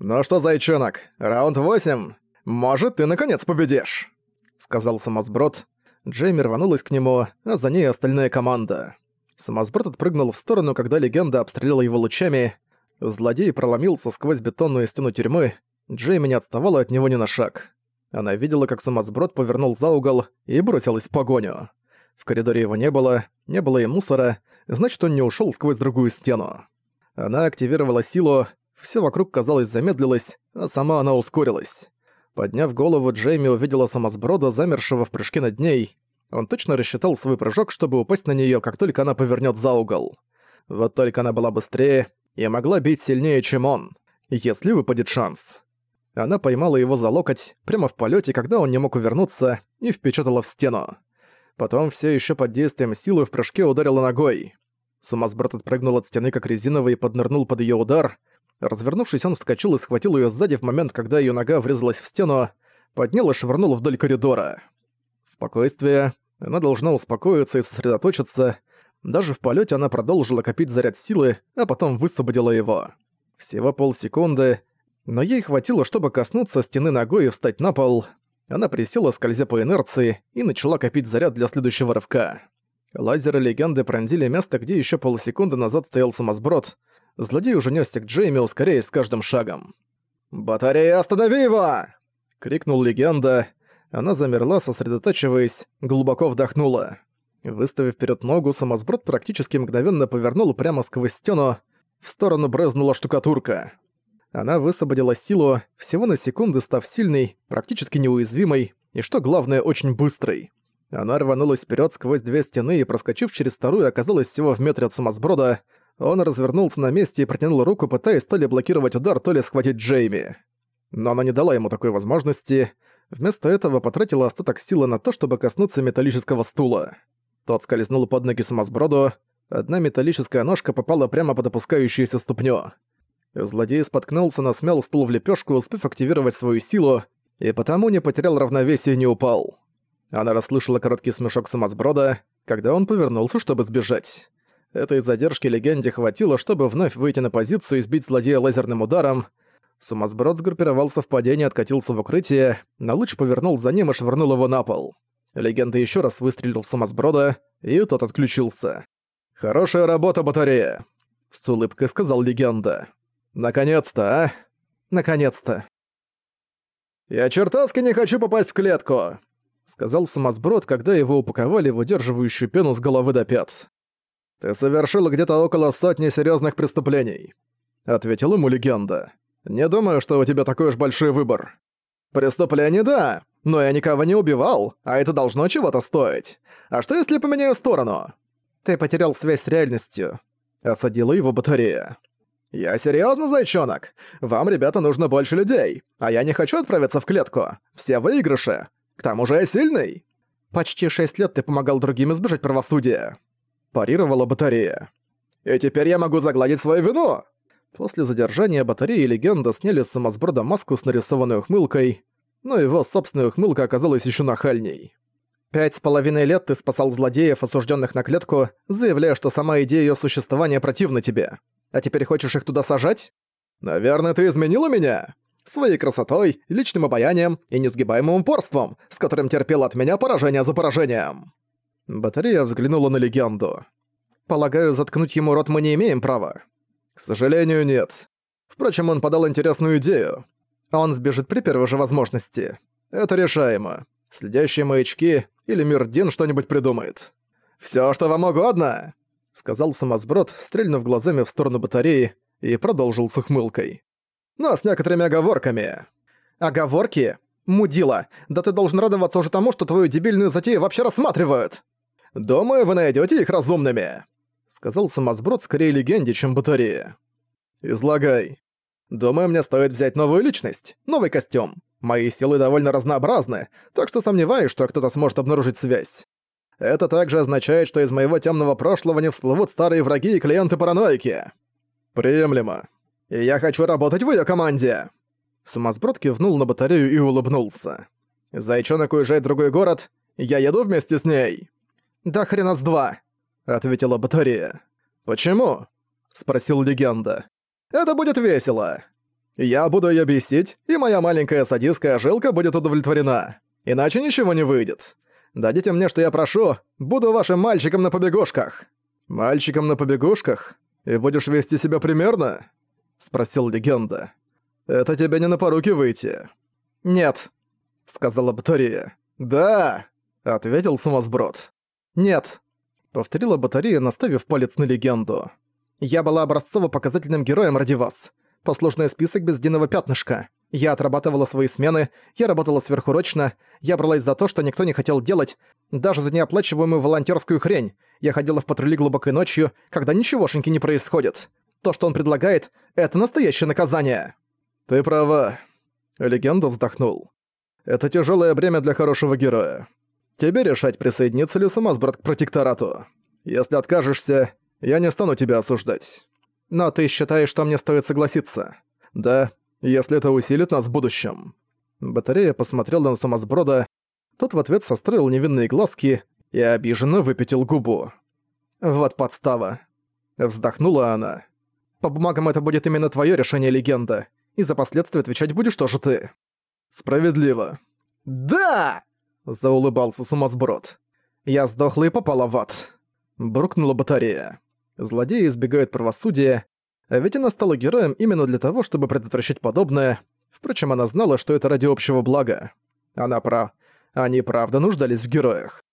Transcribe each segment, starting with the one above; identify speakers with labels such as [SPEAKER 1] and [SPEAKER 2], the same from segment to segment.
[SPEAKER 1] «Ну что, зайчонок, раунд 8? Может, ты наконец победишь?» Сказал самосброд. Джейми рванулась к нему, а за ней остальная команда. Самосброд отпрыгнул в сторону, когда легенда обстреляла его лучами. Злодей проломился сквозь бетонную стену тюрьмы. Джейми не отставала от него ни на шаг. Она видела, как самосброд повернул за угол и бросилась в погоню. В коридоре его не было, не было и мусора, значит, он не ушёл сквозь другую стену. Она активировала силу, всё вокруг, казалось, замедлилось, а сама она ускорилась. Подняв голову, Джейми увидела самосброда, замершего в прыжке над ней. Он точно рассчитал свой прыжок, чтобы упасть на неё, как только она повернёт за угол. Вот только она была быстрее и могла бить сильнее, чем он, если выпадет шанс. Она поймала его за локоть, прямо в полете, когда он не мог увернуться, и впечатала в стену. Потом все еще под действием силы в прыжке ударила ногой. Сумасброд отпрыгнул от стены как резиновый и поднырнул под ее удар. Развернувшись, он вскочил и схватил ее сзади в момент, когда ее нога врезалась в стену, поднял и швырнул вдоль коридора. Спокойствие. Она должна успокоиться и сосредоточиться. Даже в полете она продолжила копить заряд силы, а потом высвободила его. Всего полсекунды, но ей хватило, чтобы коснуться стены ногой и встать на пол. Она присела, скользя по инерции, и начала копить заряд для следующего рывка. Лазеры легенды пронзили место, где еще полсекунды назад стоял самосброд. Злодей уже нёсся к Джейми, ускоряясь с каждым шагом. «Батарея, останови его!» — крикнул легенда. Она замерла, сосредотачиваясь, глубоко вдохнула. Выставив вперед ногу, самосброд практически мгновенно повернул прямо сквозь стену. В сторону брызнула штукатурка. Она высвободила силу, всего на секунды став сильной, практически неуязвимой, и что главное, очень быстрой. Она рванулась вперед сквозь две стены и, проскочив через вторую, оказалась всего в метре от сумасброда. Он развернулся на месте и протянул руку, пытаясь то ли блокировать удар, то ли схватить Джейми. Но она не дала ему такой возможности. Вместо этого потратила остаток силы на то, чтобы коснуться металлического стула. Тот скользнул под ноги сумасброду. Одна металлическая ножка попала прямо под опускающуюся ступню. Злодей споткнулся, но смял стул в лепешку, успев активировать свою силу, и потому не потерял равновесие и не упал. Она расслышала короткий смешок самосброда, когда он повернулся, чтобы сбежать. Этой задержки легенде хватило, чтобы вновь выйти на позицию и сбить злодея лазерным ударом. Сумасброд сгруппировался в падении, откатился в укрытие, но луч повернул за ним и швырнул его на пол. Легенда еще раз выстрелил в самосброда, и тот отключился. «Хорошая работа, батарея!» — с улыбкой сказал легенда. «Наконец-то, а? Наконец-то!» «Я чертовски не хочу попасть в клетку!» сказал сумасброд, когда его упаковали в удерживающую пену с головы до пят. «Ты совершил где-то около сотни серьезных преступлений», — ответил ему легенда. «Не думаю, что у тебя такой уж большой выбор». «Преступление, да, но я никого не убивал, а это должно чего-то стоить. А что если поменяю сторону?» «Ты потерял связь с реальностью», — осадила его батарея. «Я серьезно, зайчонок? Вам, ребята, нужно больше людей, а я не хочу отправиться в клетку. Все выигрыши. К тому же я сильный. Почти шесть лет ты помогал другим избежать правосудия. Парировала батарея. И теперь я могу загладить свою вину. После задержания батареи легенда сняли с самосброда маску с нарисованной ухмылкой, но его собственная ухмылка оказалась еще нахальней. Пять с половиной лет ты спасал злодеев, осужденных на клетку, заявляя, что сама идея ее существования противна тебе. А теперь хочешь их туда сажать? Наверное, ты изменила меня? своей красотой, личным обаянием и несгибаемым упорством, с которым терпел от меня поражение за поражением». Батарея взглянула на легенду. «Полагаю, заткнуть ему рот мы не имеем права». «К сожалению, нет. Впрочем, он подал интересную идею. Он сбежит при первой же возможности. Это решаемо. Следящие маячки или Мирдин что-нибудь придумает». «Всё, что вам угодно!» — сказал самосброд, стрельнув глазами в сторону батареи, и продолжил с ухмылкой но с некоторыми оговорками. Оговорки? Мудила, да ты должен радоваться уже тому, что твою дебильную затею вообще рассматривают. Думаю, вы найдете их разумными. Сказал сумасброд скорее легенде, чем батарея. Излагай. Думаю, мне стоит взять новую личность, новый костюм. Мои силы довольно разнообразны, так что сомневаюсь, что кто-то сможет обнаружить связь. Это также означает, что из моего темного прошлого не всплывут старые враги и клиенты-параноики. Приемлемо. И я хочу работать в её команде!» Сумасброд кивнул на батарею и улыбнулся. «Зайчонок уезжает в другой город, я еду вместе с ней!» «Да хрена с два!» — ответила батарея. «Почему?» — спросил легенда. «Это будет весело!» Я буду её бесить, и моя маленькая садистская жилка будет удовлетворена. Иначе ничего не выйдет. Дадите мне, что я прошу, буду вашим мальчиком на побегушках». «Мальчиком на побегушках? И будешь вести себя примерно?» — спросил легенда. «Это тебе не на поруки выйти». «Нет», — сказала батарея. «Да», — ответил сумасброд. «Нет», — повторила батарея, наставив палец на легенду. «Я была образцово-показательным героем ради вас. Послужной список без единого пятнышка. Я отрабатывала свои смены, я работала сверхурочно, я бралась за то, что никто не хотел делать, даже за неоплачиваемую волонтерскую хрень. Я ходила в патрули глубокой ночью, когда ничегошеньки не происходит. То, что он предлагает, это настоящее наказание. Ты права. Легенда вздохнул. Это тяжелое бремя для хорошего героя. Тебе решать, присоединиться ли самосбрат к протекторату. Если откажешься, я не стану тебя осуждать. Но ты считаешь, что мне стоит согласиться? Да, если это усилит нас в будущем». Батарея посмотрела на сумасброда, тот в ответ состроил невинные глазки и обиженно выпятил губу. «Вот подстава». Вздохнула она. «По бумагам это будет именно твое решение, легенда, и за последствия отвечать будешь тоже ты». «Справедливо». «Да!» – заулыбался сумасброд. «Я сдохла и попала в ад». Буркнула батарея. Злодеи избегают правосудия, ведь она стала героем именно для того, чтобы предотвращать подобное. Впрочем, она знала, что это ради общего блага. Она прав. Они правда нуждались в героях.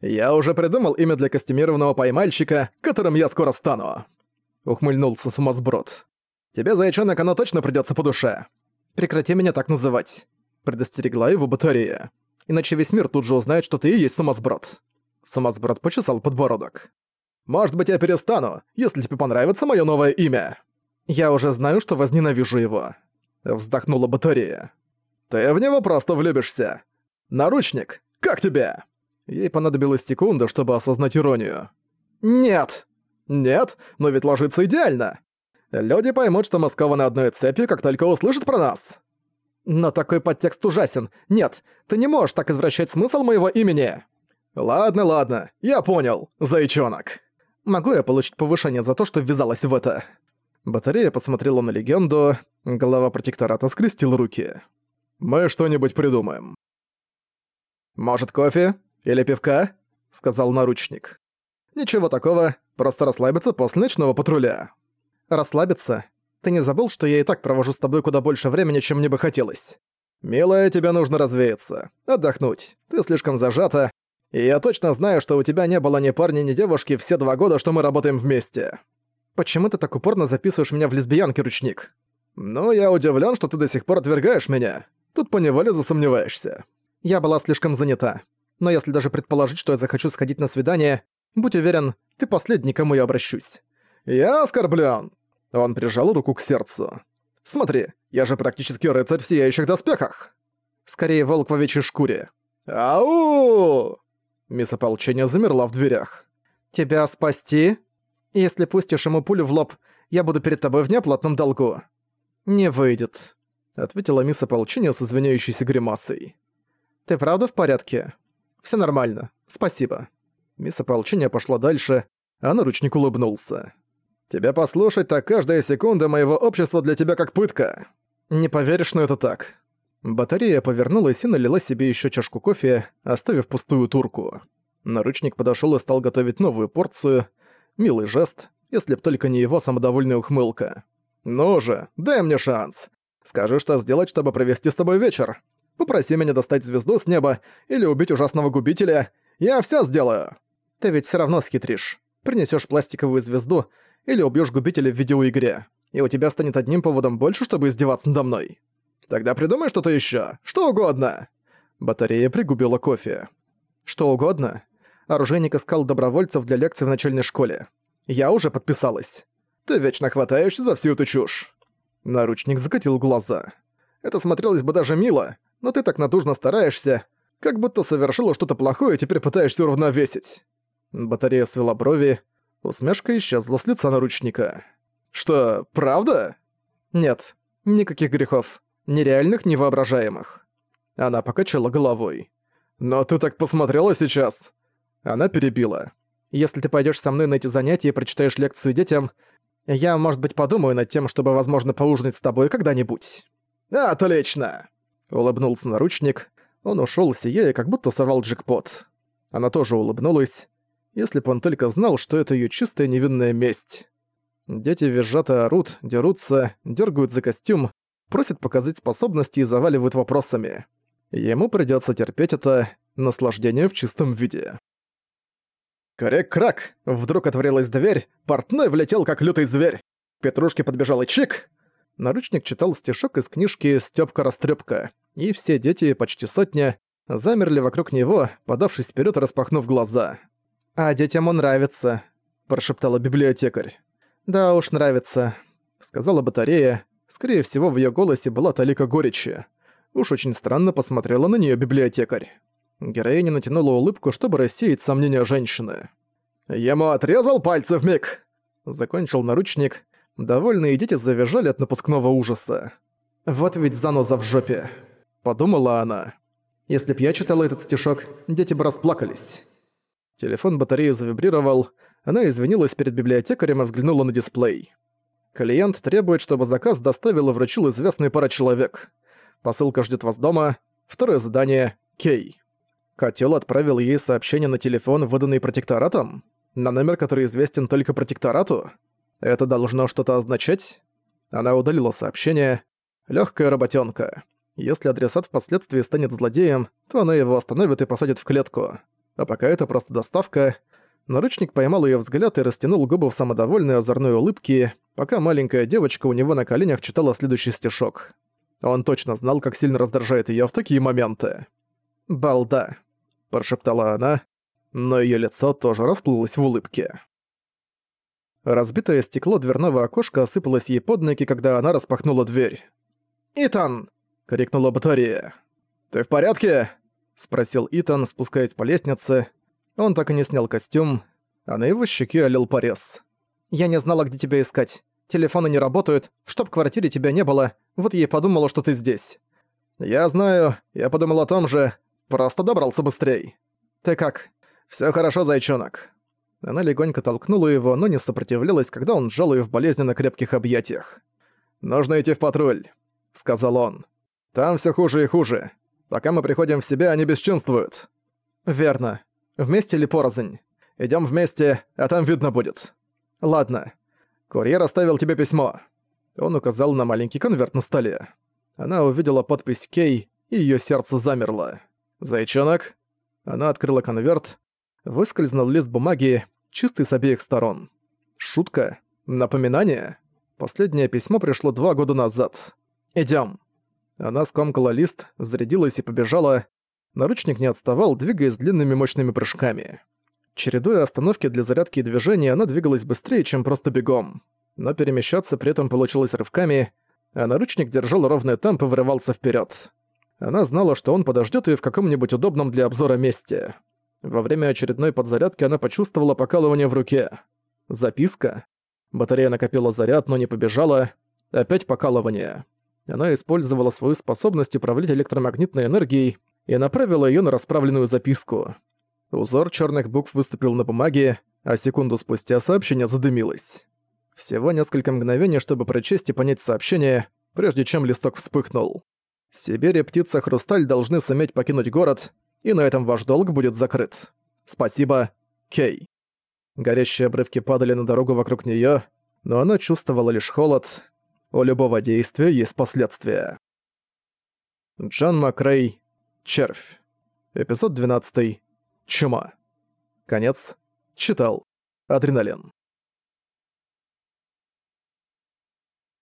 [SPEAKER 1] «Я уже придумал имя для костюмированного поймальщика, которым я скоро стану», — ухмыльнулся сумасброд. «Тебе, зайчонок, оно точно придётся по душе. Прекрати меня так называть», — предостерегла его батарея. «Иначе весь мир тут же узнает, что ты и есть сумасброд». Сумасброд почесал подбородок. Может быть, я перестану, если тебе понравится моё новое имя. Я уже знаю, что возненавижу его. Вздохнула батарея. Ты в него просто влюбишься. Наручник, как тебе? Ей понадобилась секунда, чтобы осознать иронию. Нет. Нет, но ведь ложится идеально. Люди поймут, что мы скованы одной цепью, как только услышат про нас. Но такой подтекст ужасен. Нет, ты не можешь так извращать смысл моего имени. Ладно, ладно, я понял, зайчонок. Могу я получить повышение за то, что ввязалась в это?» Батарея посмотрела на легенду, голова протектората скрестил руки. «Мы что-нибудь придумаем». «Может, кофе? Или пивка?» — сказал наручник. «Ничего такого, просто расслабиться после ночного патруля». «Расслабиться? Ты не забыл, что я и так провожу с тобой куда больше времени, чем мне бы хотелось?» «Милая, тебе нужно развеяться, отдохнуть. Ты слишком зажата, и я точно знаю, что у тебя не было ни парня, ни девушки все два года, что мы работаем вместе. Почему ты так упорно записываешь меня в лесбиянки, ручник? Ну, я удивлен, что ты до сих пор отвергаешь меня. Тут поневоле засомневаешься. Я была слишком занята. Но если даже предположить, что я захочу сходить на свидание, будь уверен, ты последний, кому я обращусь. Я оскорблен. Он прижал руку к сердцу. Смотри, я же практически рыцарь в сияющих доспехах. Скорее, волк в овечьей шкуре. Ау! Мисс ополчения замерла в дверях. «Тебя спасти? Если пустишь ему пулю в лоб, я буду перед тобой в неоплатном долгу». «Не выйдет», — ответила мисс ополчения с извиняющейся гримасой. «Ты правда в порядке?» «Всё нормально. Спасибо». Мисс ополчения пошла дальше, а наручник улыбнулся. «Тебя послушать, так каждая секунда моего общества для тебя как пытка. Не поверишь, но это так. Батарея повернулась и налила себе еще чашку кофе, оставив пустую турку. Наручник подошел и стал готовить новую порцию. Милый жест, если б только не его самодовольная ухмылка. «Ну же, дай мне шанс. Скажи, что сделать, чтобы провести с тобой вечер. Попроси меня достать звезду с неба или убить ужасного губителя. Я все сделаю». «Ты ведь все равно схитришь. Принесешь пластиковую звезду или убьешь губителя в видеоигре, и у тебя станет одним поводом больше, чтобы издеваться надо мной». Тогда придумай что-то еще, Что угодно!» Батарея пригубила кофе. «Что угодно?» Оружейник искал добровольцев для лекций в начальной школе. «Я уже подписалась. Ты вечно хватаешься за всю эту чушь!» Наручник закатил глаза. «Это смотрелось бы даже мило, но ты так натужно стараешься, как будто совершила что-то плохое и теперь пытаешься уравновесить». Батарея свела брови, усмешка исчезла с лица наручника. «Что, правда?» «Нет, никаких грехов нереальных, невоображаемых. Она покачала головой. «Но ты так посмотрела сейчас!» Она перебила. «Если ты пойдешь со мной на эти занятия и прочитаешь лекцию детям, Я, может быть, подумаю над тем, чтобы, возможно, поужинать с тобой когда-нибудь». «Отлично!» — улыбнулся наручник. Он ушёл, сияя, как будто сорвал джекпот. Она тоже улыбнулась. Если бы он только знал, что это её чистая невинная месть. Дети визжат и орут, дерутся, дергают за костюм, просят показать способности и заваливают вопросами. Ему придётся терпеть это наслаждение в чистом виде. Крик-крак! Вдруг отворилась дверь, портной влетел как лютый зверь. Петрушке подбежал и чик. Наручник читал стишок из книжки «Стёпка-растрёпка», и все дети, почти сотня, замерли вокруг него, подавшись вперед распахнув глаза. «А детям он нравится», – прошептала библиотекарь. «Да уж нравится», — сказала батарея. Скорее всего, в её голосе была талика горечи. Уж очень странно посмотрела на неё библиотекарь. Героиня натянула улыбку, чтобы рассеять сомнения женщины. «Ему отрезал пальцы вмиг!» Закончил наручник. Довольные дети завизжали от напускного ужаса. «Вот ведь заноза в жопе!» Подумала она. «Если б я читала этот стишок, дети бы расплакались». Телефон батареи завибрировал, она извинилась перед библиотекарем и взглянула на дисплей. Клиент требует, чтобы заказ доставил и вручил известный пара человек. Посылка ждет вас дома. Второе задание — Кей. Котел отправил ей сообщение на телефон, выданный протекторатом? На номер, который известен только протекторату? Это должно что-то означать? Она удалила сообщение. Легкая работенка. Если адресат впоследствии станет злодеем, то она его остановит и посадит в клетку. А пока это просто доставка, Наручник поймал её взгляд и растянул губы в самодовольной озорной улыбке, пока маленькая девочка у него на коленях читала следующий стишок. Он точно знал, как сильно раздражает её в такие моменты. «Балда», – прошептала она, но её лицо тоже расплылось в улыбке. Разбитое стекло дверного окошка осыпалось ей под ноги, когда она распахнула дверь. «Итан!» — крикнула батарея. «Ты в порядке?» — спросил Итан, спускаясь по лестнице. Он так и не снял костюм, а на его щеке олел порез. «Я не знала, где тебя искать. Телефоны не работают, в квартире тебя не было, вот я и подумала, что ты здесь». «Я знаю, я подумал о том же, просто добрался быстрей». «Ты как?» «Всё хорошо, зайчонок». Она легонько толкнула его, но не сопротивлялась, когда он сжал её в болезненно крепких объятиях. «Нужно идти в патруль», — сказал он. «Там всё хуже и хуже. Пока мы приходим в себя, они бесчинствуют». «Верно. Вместе или порознь? Идём вместе, а там видно будет. Ладно. Курьер оставил тебе письмо. Он указал на маленький конверт на столе. Она увидела подпись «Кей», и её сердце замерло. «Зайчонок?» Она открыла конверт. Выскользнул лист бумаги, чистый с обеих сторон. Шутка? Напоминание? Последнее письмо пришло два года назад. «Идём». Она скомкала лист, зарядилась и побежала, Наручник не отставал, двигаясь длинными мощными прыжками. Чередуя остановки для зарядки и движения, она двигалась быстрее, чем просто бегом. Но перемещаться при этом получилось рывками, а наручник держал ровный темп и вырывался вперед. Она знала, что он подождет ее в каком-нибудь удобном для обзора месте. Во время очередной подзарядки она почувствовала покалывание в руке. Записка. Батарея накопила заряд, но не побежала. Опять покалывание. Она использовала свою способность управлять электромагнитной энергией, и направила её на расправленную записку. Узор чёрных букв выступил на бумаге, а секунду спустя сообщение задымилось. Всего несколько мгновений, чтобы прочесть и понять сообщение, прежде чем листок вспыхнул. Сибирь и птица Хрусталь должны суметь покинуть город, и на этом ваш долг будет закрыт. Спасибо, Кей. Горящие обрывки падали на дорогу вокруг неё, но она чувствовала лишь холод. У любого действия есть последствия. Джон Макрей, Червь. Эпизод 12. Чума. Конец. Читал. Адреналин.